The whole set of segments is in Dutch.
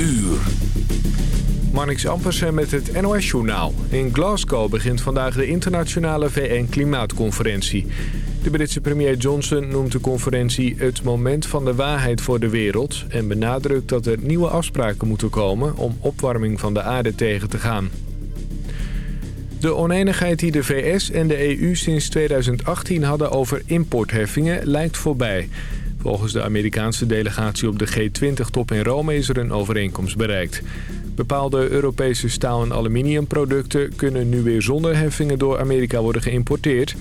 uur. Marnix Ampersen met het NOS-journaal. In Glasgow begint vandaag de internationale VN-klimaatconferentie. De Britse premier Johnson noemt de conferentie het moment van de waarheid voor de wereld... en benadrukt dat er nieuwe afspraken moeten komen om opwarming van de aarde tegen te gaan. De oneenigheid die de VS en de EU sinds 2018 hadden over importheffingen lijkt voorbij. Volgens de Amerikaanse delegatie op de G20-top in Rome is er een overeenkomst bereikt. Bepaalde Europese staal- en aluminiumproducten kunnen nu weer zonder heffingen door Amerika worden geïmporteerd.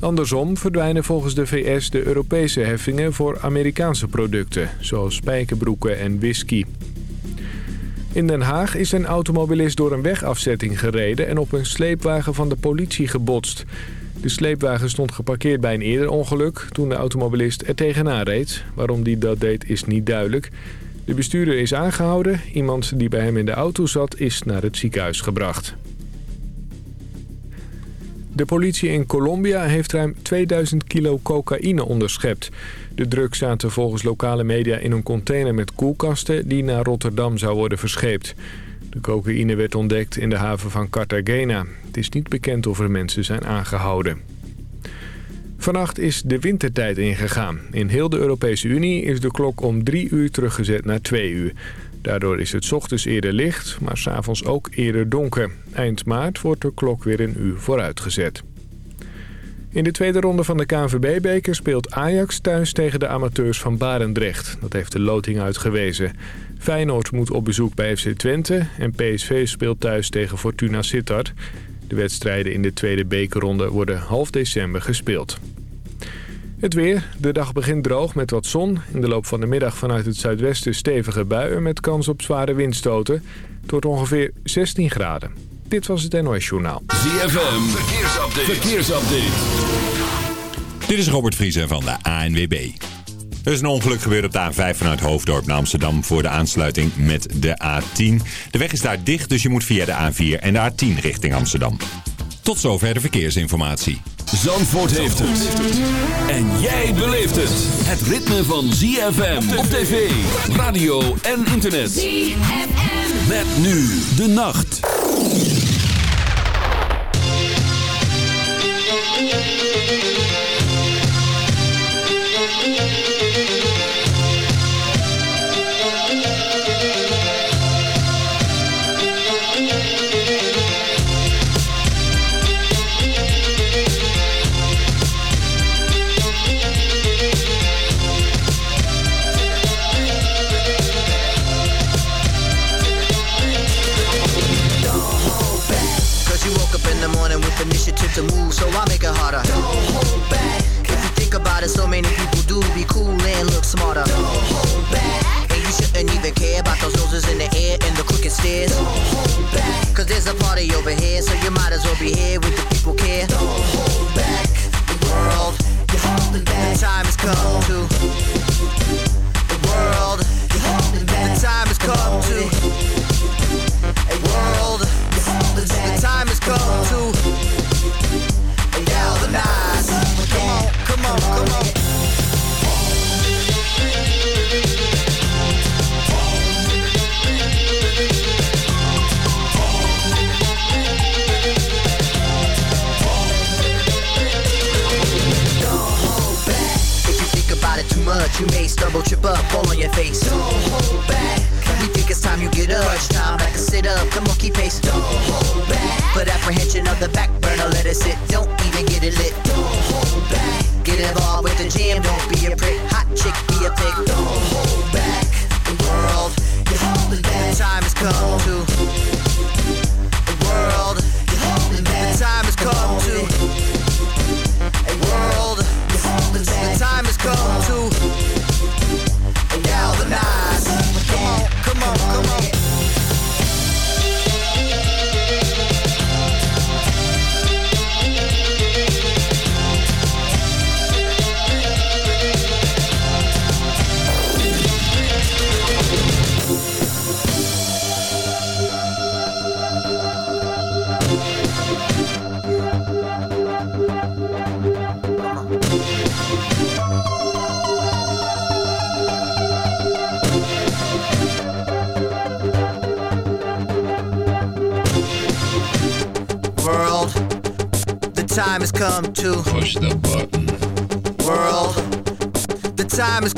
Andersom verdwijnen volgens de VS de Europese heffingen voor Amerikaanse producten, zoals spijkerbroeken en whisky. In Den Haag is een automobilist door een wegafzetting gereden en op een sleepwagen van de politie gebotst. De sleepwagen stond geparkeerd bij een eerder ongeluk toen de automobilist er tegenaan reed. Waarom die dat deed is niet duidelijk. De bestuurder is aangehouden. Iemand die bij hem in de auto zat is naar het ziekenhuis gebracht. De politie in Colombia heeft ruim 2000 kilo cocaïne onderschept. De drugs zaten volgens lokale media in een container met koelkasten... die naar Rotterdam zou worden verscheept. De cocaïne werd ontdekt in de haven van Cartagena. Het is niet bekend of er mensen zijn aangehouden. Vannacht is de wintertijd ingegaan. In heel de Europese Unie is de klok om drie uur teruggezet naar twee uur. Daardoor is het ochtends eerder licht, maar s'avonds ook eerder donker. Eind maart wordt de klok weer een uur vooruitgezet. In de tweede ronde van de KNVB-beker speelt Ajax thuis tegen de amateurs van Barendrecht. Dat heeft de loting uitgewezen. Feyenoord moet op bezoek bij FC Twente en PSV speelt thuis tegen Fortuna Sittard. De wedstrijden in de tweede bekerronde worden half december gespeeld. Het weer. De dag begint droog met wat zon. In de loop van de middag vanuit het zuidwesten stevige buien met kans op zware windstoten. Het wordt ongeveer 16 graden. Dit was het NOS Journaal. ZFM. Verkeersupdate. Verkeersupdate. Dit is Robert Vriezen van de ANWB. Er is een ongeluk gebeurd op de A5 vanuit Hoofddorp naar Amsterdam voor de aansluiting met de A10. De weg is daar dicht, dus je moet via de A4 en de A10 richting Amsterdam. Tot zover de verkeersinformatie. Zandvoort heeft het. En jij beleeft het. Het ritme van ZFM op tv, radio en internet. ZFM. Met nu de nacht. Noses in the air and the crooked stairs. Don't hold. Cause there's a party over here, so you might as well be here with the people care. Don't hold back. The world, you're holding back. The time has come to. The world, you're holding back. The time has come to. A world, you're holding back. The time has come to up. Come on, keep pace. Don't hold back. Put apprehension on the back burner, let it sit. Don't even get it lit. Don't hold back. Get involved with the jam, don't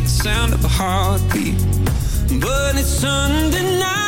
at the sound of a heartbeat. But it's Sunday night.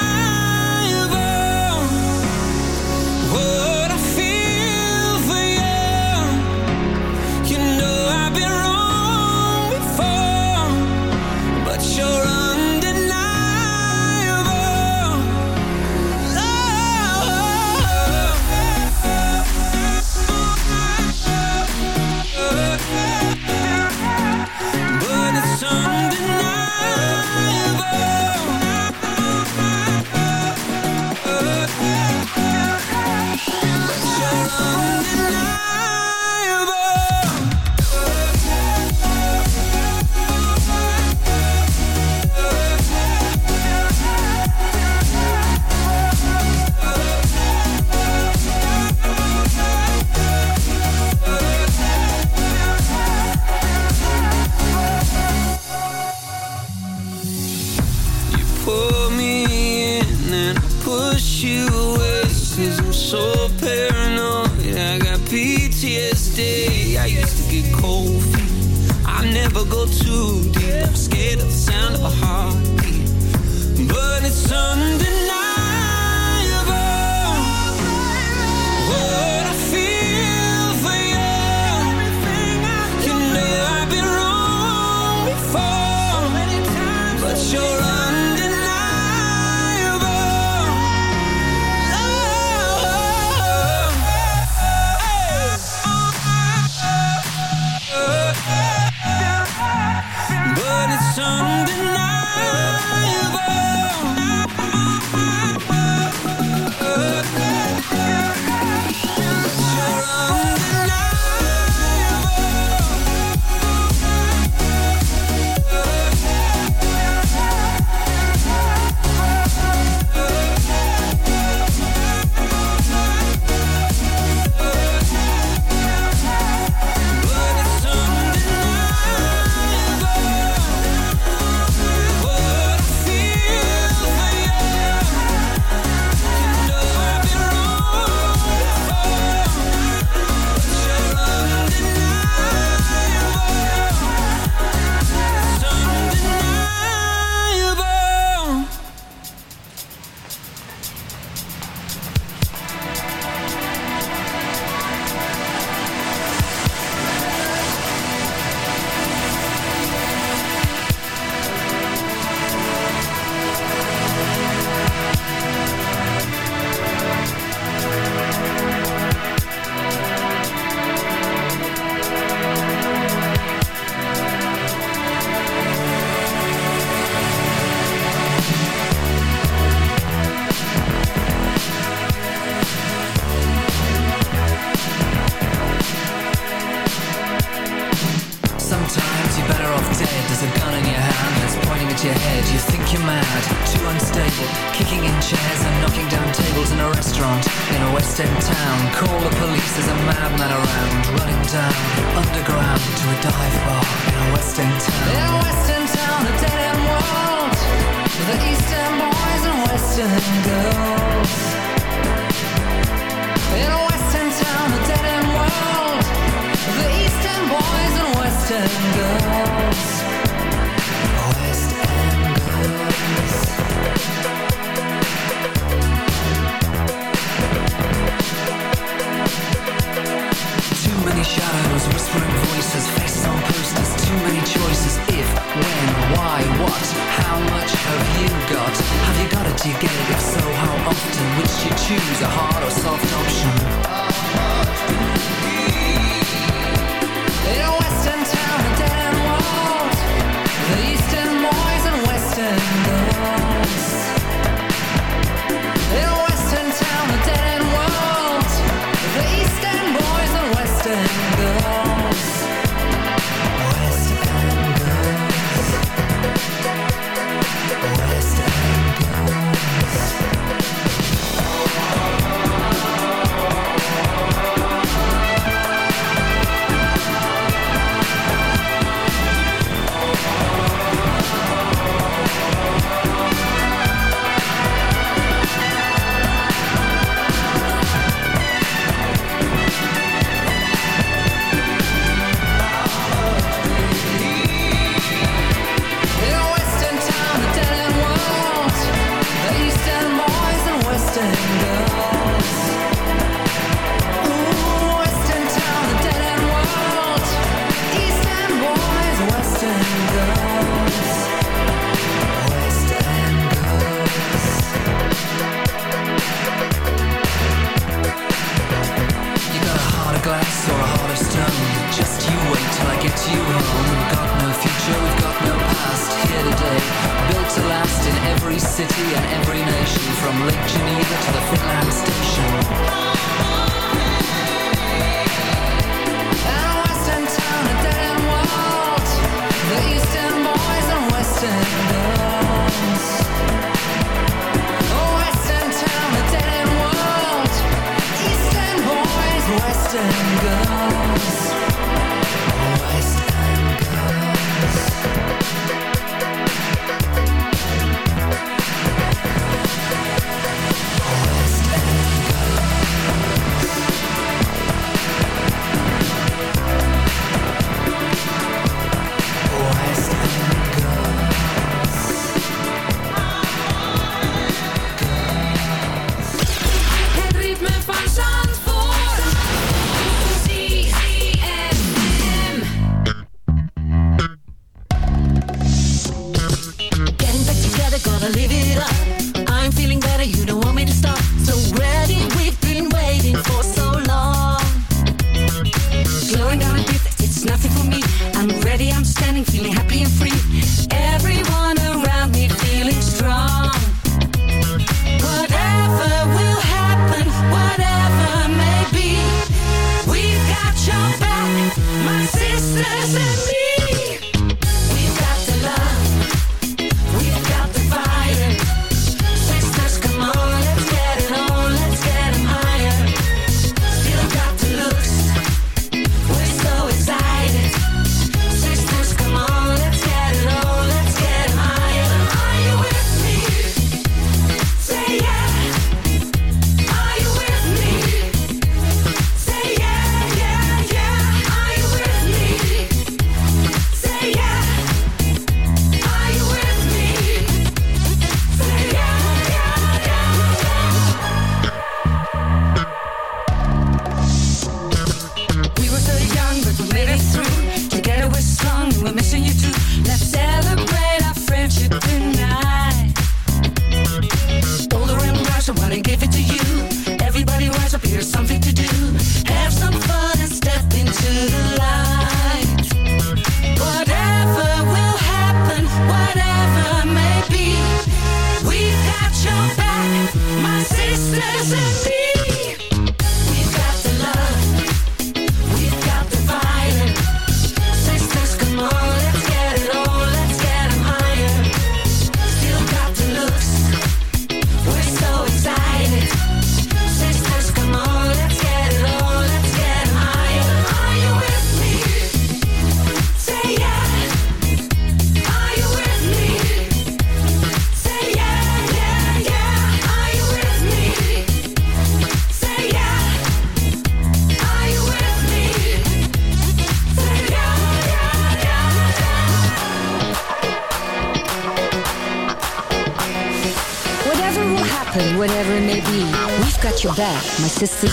My sisters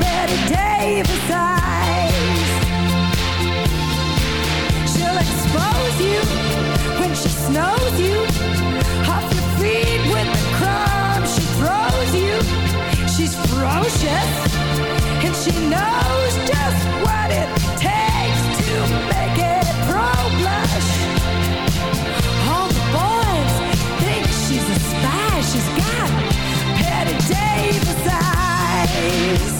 Betty Davis eyes. She'll expose you when she you. Off your feet with the crumbs she throws you. She's ferocious and she knows just what it takes to make it pro blush. All the boys think she's a spy. She's got Betty Davis eyes.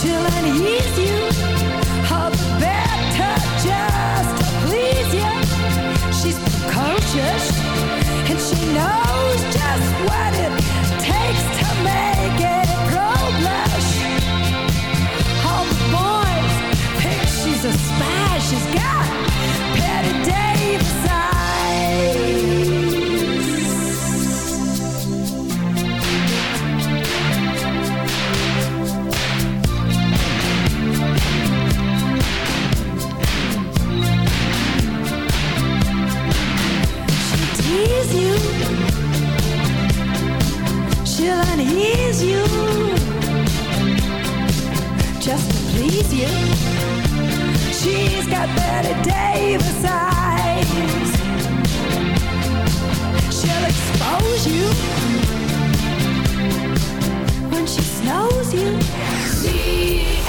She'll unease you, got Betty Davis eyes. She'll expose you. When she snows you. CFM.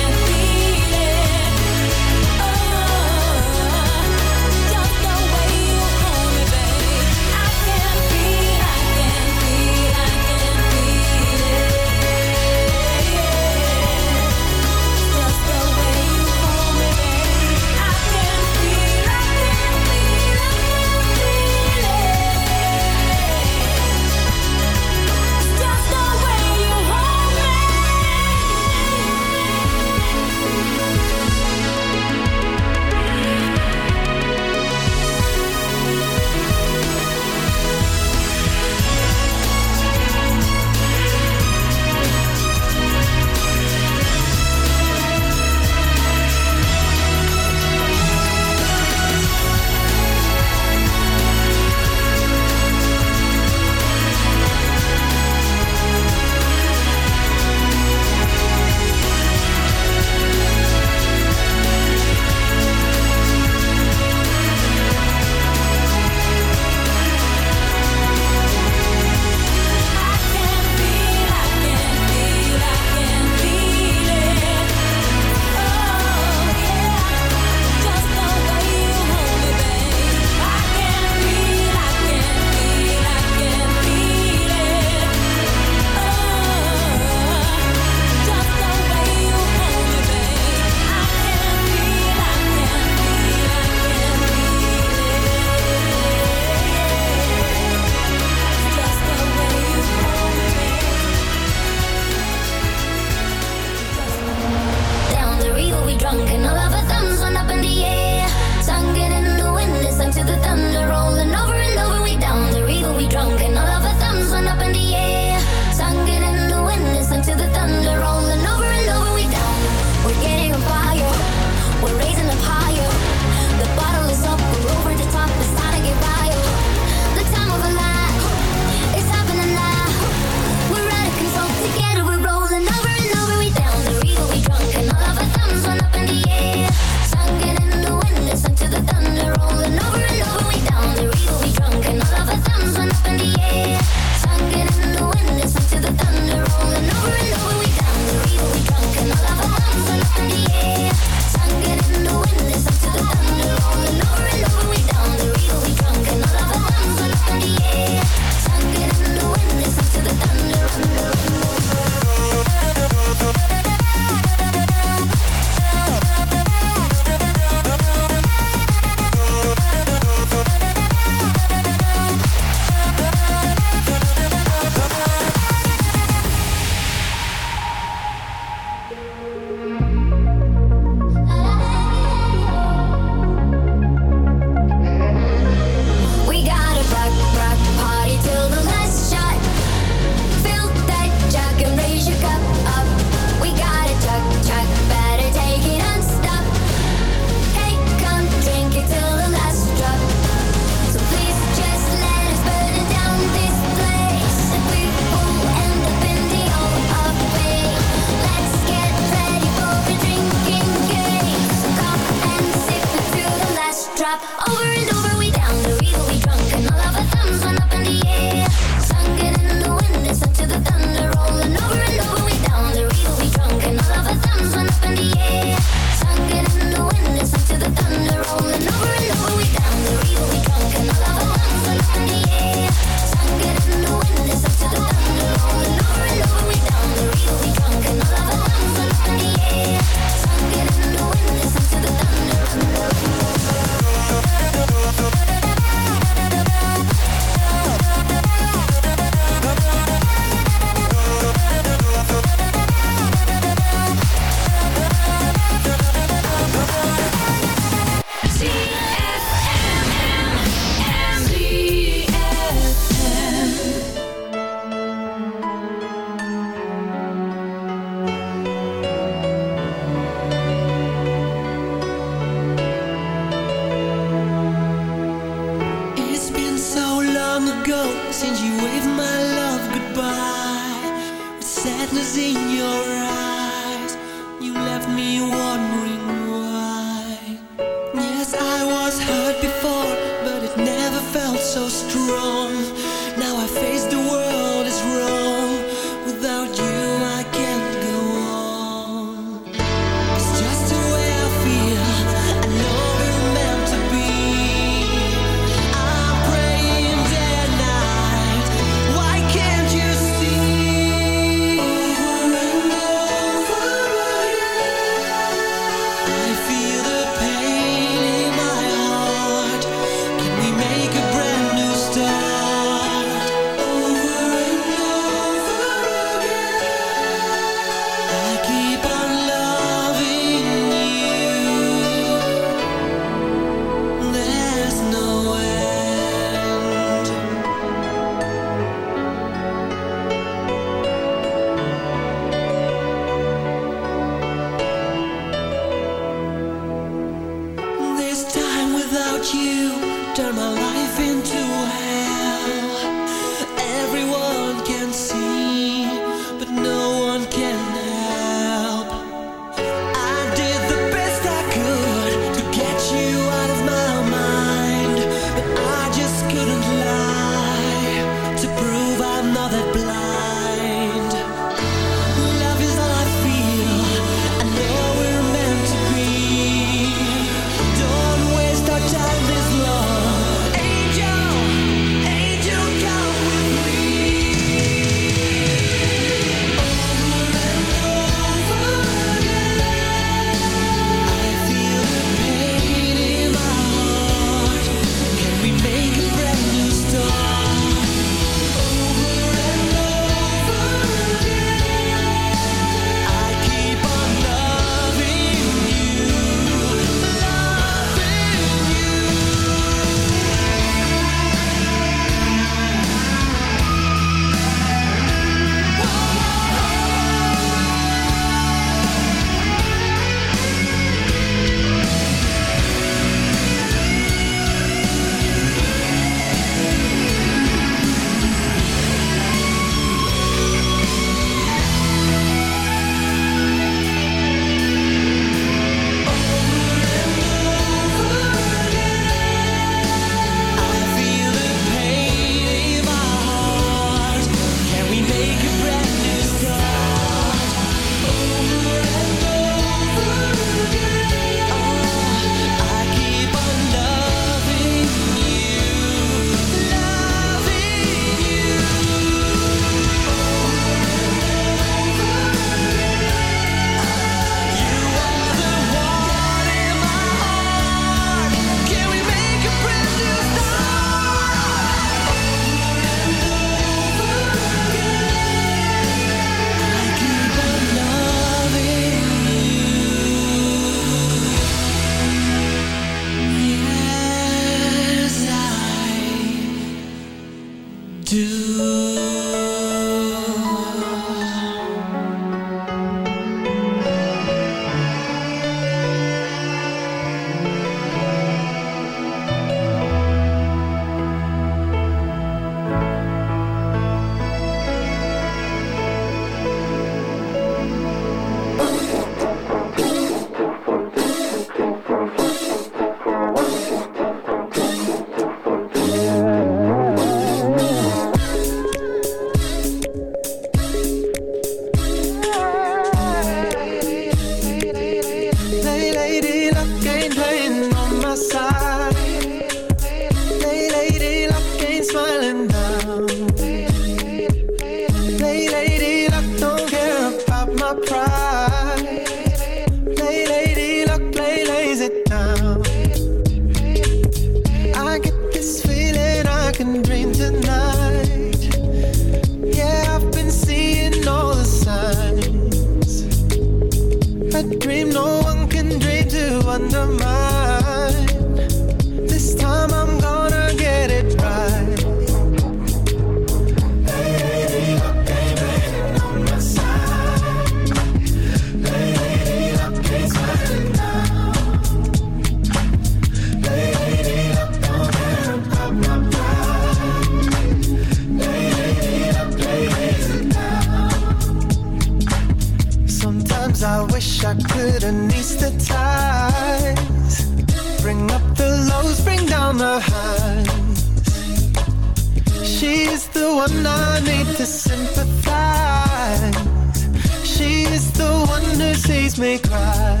Me cry.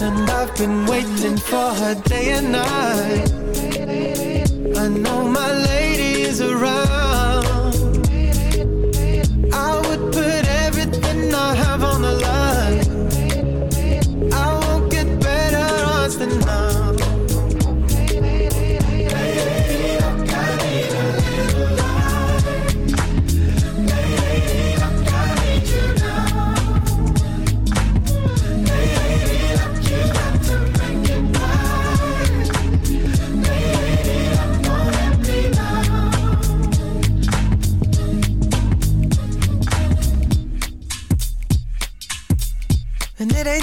And I've been waiting for her day and night. I know my lady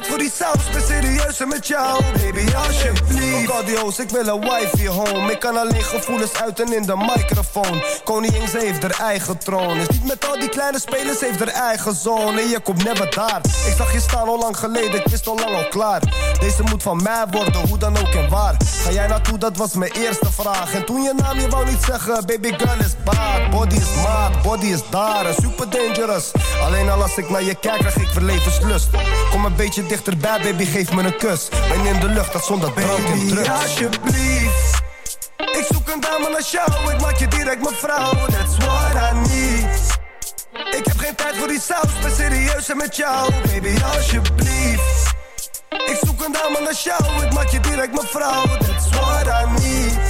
tijd voor die saus, ben serieus en met jou. Baby, alsjeblieft. Ook audio's, ik wil een wifey home. Ik kan alleen gevoelens uiten in de microfoon. Koningin, ze heeft haar eigen troon. Is niet met al die kleine spelers, heeft haar eigen zone. En je komt never daar. Ik zag je staan al lang geleden, ik wist al lang al klaar. Deze moet van mij worden, hoe dan ook en waar. Ga jij naartoe, dat was mijn eerste vraag. En toen je naam, je wou niet zeggen, baby girl is bad. Body is maat, body is daar, super dangerous. Alleen al als ik naar je kijk, krijg ik verlevenslust. Kom een beetje dichterbij, baby, geef me een kus. Ben in de lucht, dat zonder drank en drugs. alsjeblieft. Ik zoek een dame naar jou, ik maak je direct mijn vrouw. That's what I need. Ik heb geen tijd voor die saus, ben serieus en met jou. Baby, alsjeblieft. Ik zoek een dame naar jou, ik maak je direct mijn vrouw. That's what I need.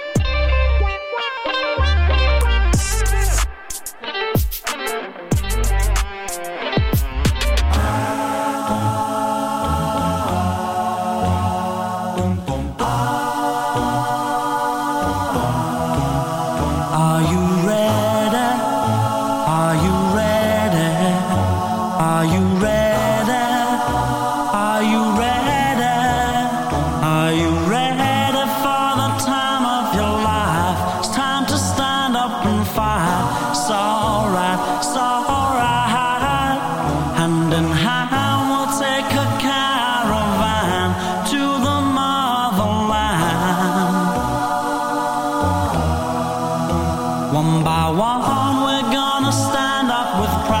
One by one, we're gonna stand up with pride.